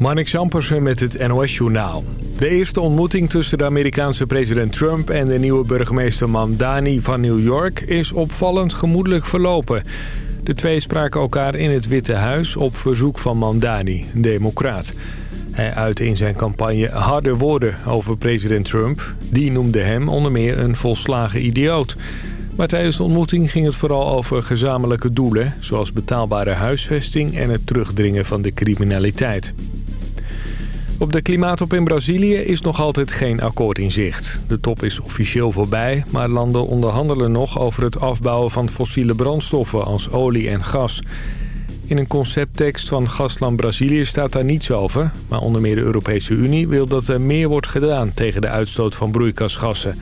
Marnik Sampersen met het NOS-journaal. De eerste ontmoeting tussen de Amerikaanse president Trump en de nieuwe burgemeester Mamdani van New York is opvallend gemoedelijk verlopen. De twee spraken elkaar in het Witte Huis op verzoek van Mamdani, een democraat. Hij uitte in zijn campagne harde woorden over president Trump. Die noemde hem onder meer een volslagen idioot. Maar tijdens de ontmoeting ging het vooral over gezamenlijke doelen... zoals betaalbare huisvesting en het terugdringen van de criminaliteit. Op de klimaatop in Brazilië is nog altijd geen akkoord in zicht. De top is officieel voorbij, maar landen onderhandelen nog over het afbouwen van fossiele brandstoffen als olie en gas. In een concepttekst van Gasland Brazilië staat daar niets over. Maar onder meer de Europese Unie wil dat er meer wordt gedaan tegen de uitstoot van broeikasgassen.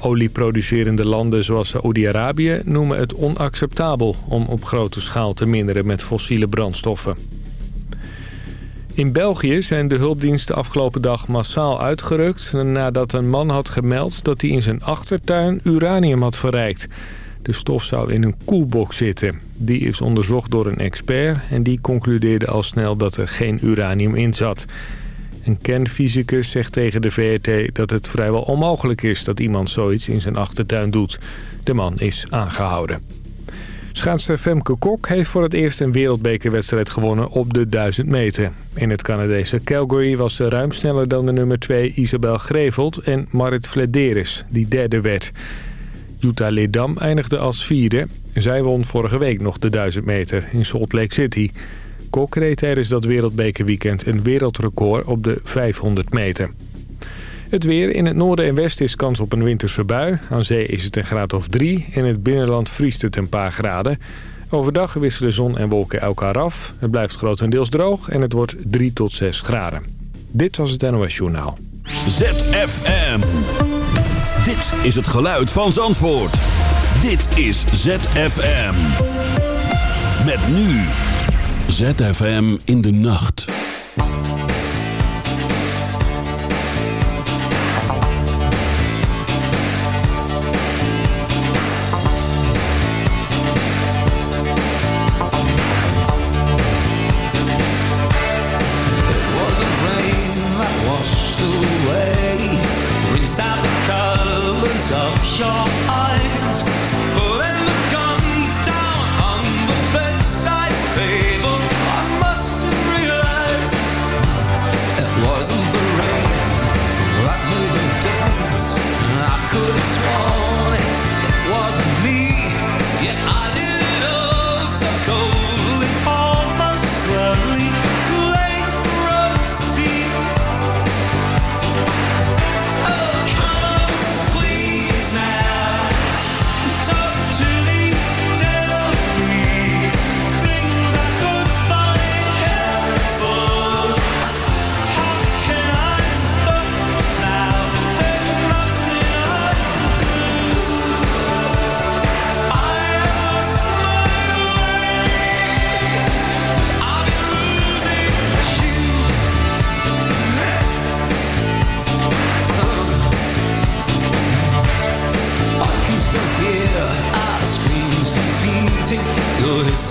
Olieproducerende landen zoals Saoedi-Arabië noemen het onacceptabel om op grote schaal te minderen met fossiele brandstoffen. In België zijn de hulpdiensten afgelopen dag massaal uitgerukt... nadat een man had gemeld dat hij in zijn achtertuin uranium had verrijkt. De stof zou in een koelbox zitten. Die is onderzocht door een expert en die concludeerde al snel dat er geen uranium in zat. Een kernfysicus zegt tegen de VRT dat het vrijwel onmogelijk is dat iemand zoiets in zijn achtertuin doet. De man is aangehouden. Schaatster Femke Kok heeft voor het eerst een wereldbekerwedstrijd gewonnen op de 1000 meter. In het Canadese Calgary was ze ruim sneller dan de nummer 2 Isabel Greveld en Marit Flederis, die derde werd. Jutta Ledam eindigde als vierde. Zij won vorige week nog de 1000 meter in Salt Lake City. Kok reed tijdens dat wereldbekerweekend een wereldrecord op de 500 meter. Het weer in het noorden en westen is kans op een winterse bui. Aan zee is het een graad of drie. In het binnenland vriest het een paar graden. Overdag wisselen zon en wolken elkaar af. Het blijft grotendeels droog en het wordt 3 tot 6 graden. Dit was het NOS Journaal. ZFM. Dit is het geluid van Zandvoort. Dit is ZFM. Met nu. ZFM in de nacht. shock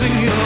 Sing singing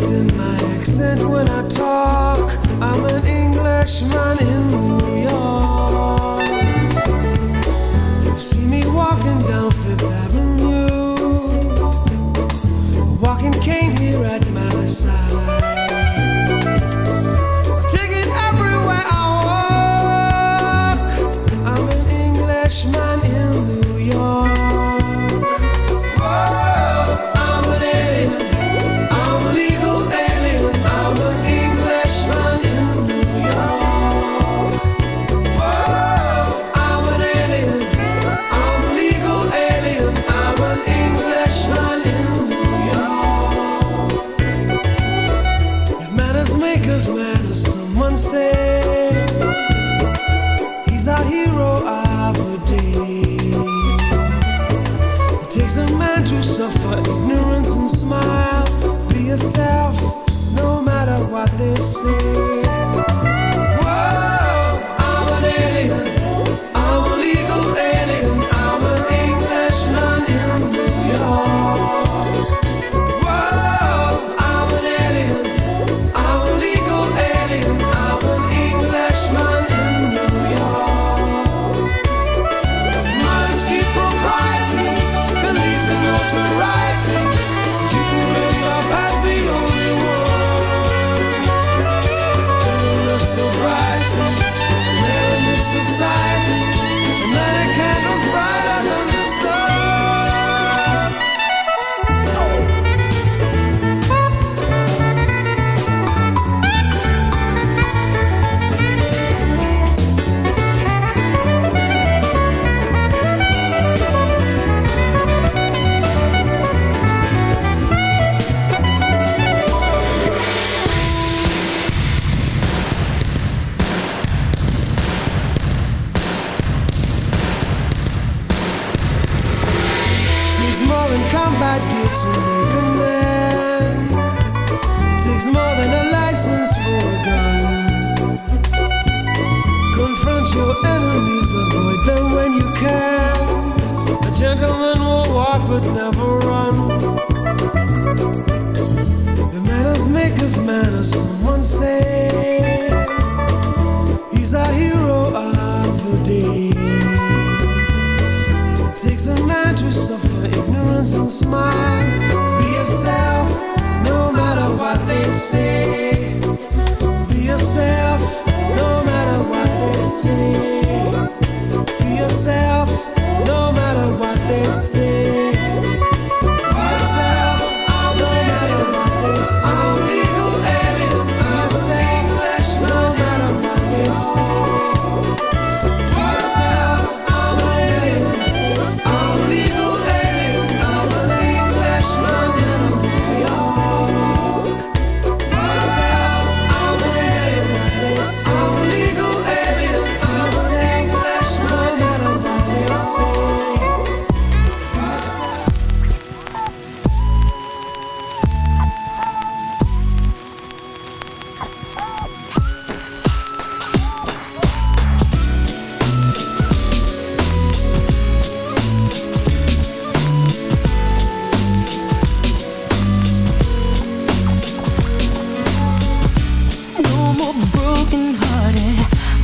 In my accent when I talk. I'm an Englishman.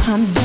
I'm done.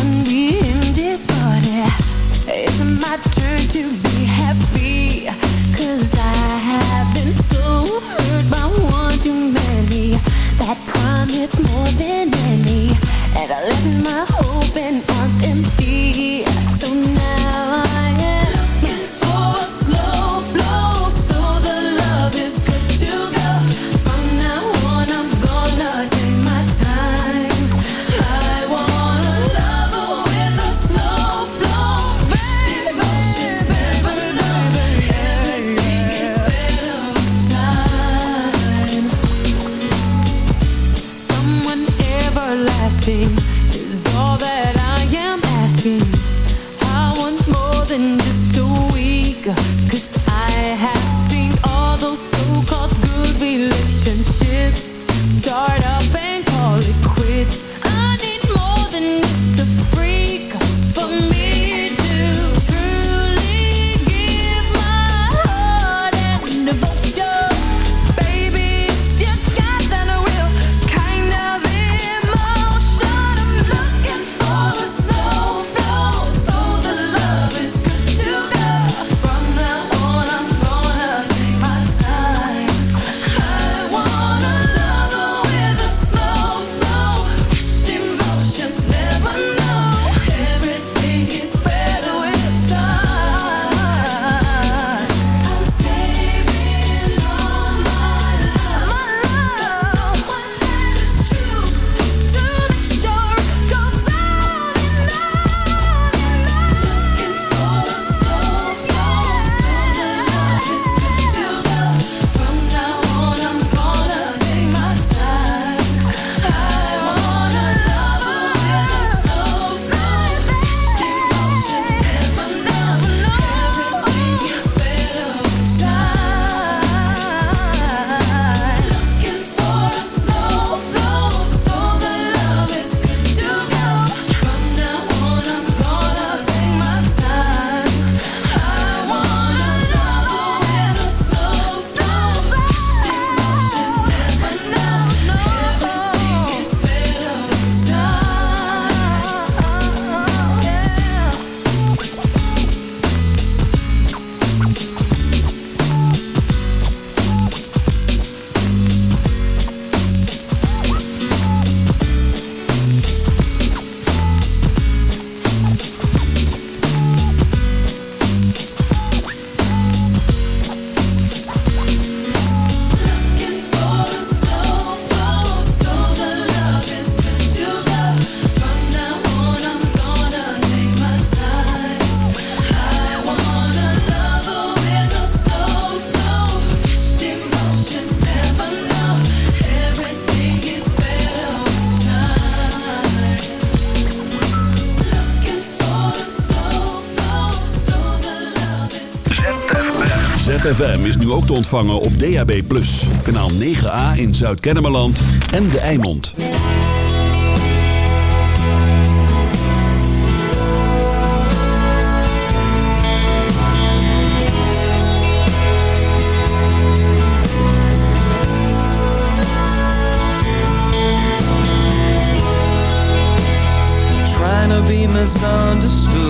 Is nu ook te ontvangen op DAB+. Kanaal 9A in Zuid-Kennemerland en De Eimond. Trying to be misunderstood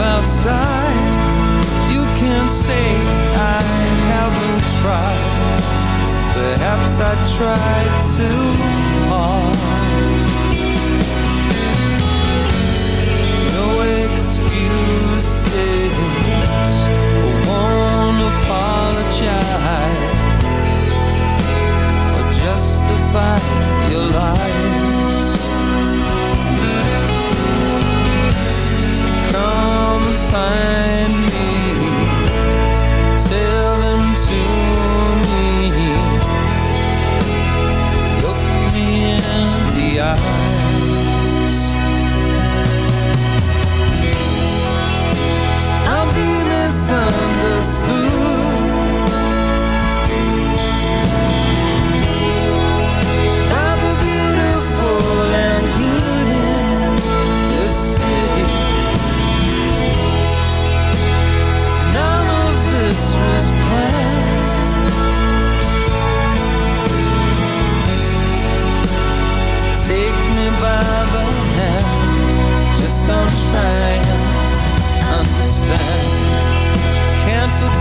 outside. You can't say I haven't tried. Perhaps I tried too hard. No excuses. I won't apologize. Or justify sun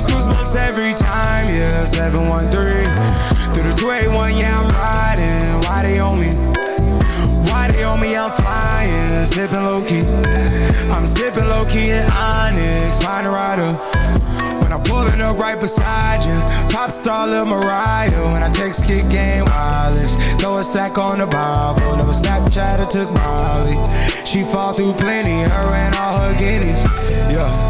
Those goosebumps every time, yeah. 713 through the 281, yeah, I'm riding. Why they on me? Why they on me? I'm flying, sipping low key. I'm sipping low key in Onyx, find a rider. When I'm pulling up right beside you, pop star Lil Mariah. When I text kick game wireless, throw a stack on the Bible. Never Snapchat or took Molly. She fall through plenty, her and all her guineas. Yeah,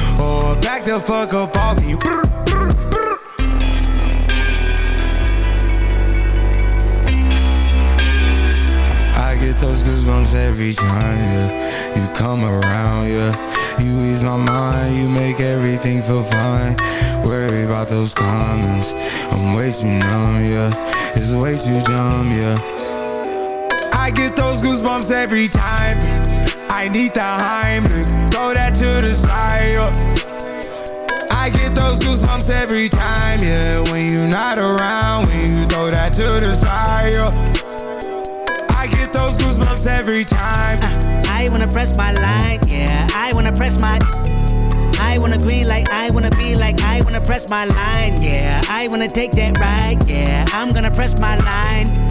Or back the fuck up off me. Brr, brr, brr. I get those goosebumps every time, yeah. You come around, yeah. You ease my mind, you make everything feel fine. Worry about those comments. I'm way too numb, yeah. It's way too dumb, yeah. I get those goosebumps every time. I need the Heimlich, throw that to the side. I get those goosebumps every time, yeah. When you're not around, when you throw that to the side. I get those goosebumps every time. Uh, I wanna press my line, yeah. I wanna press my. I wanna green like I wanna be like I wanna press my line, yeah. I wanna take that ride, yeah. I'm gonna press my line.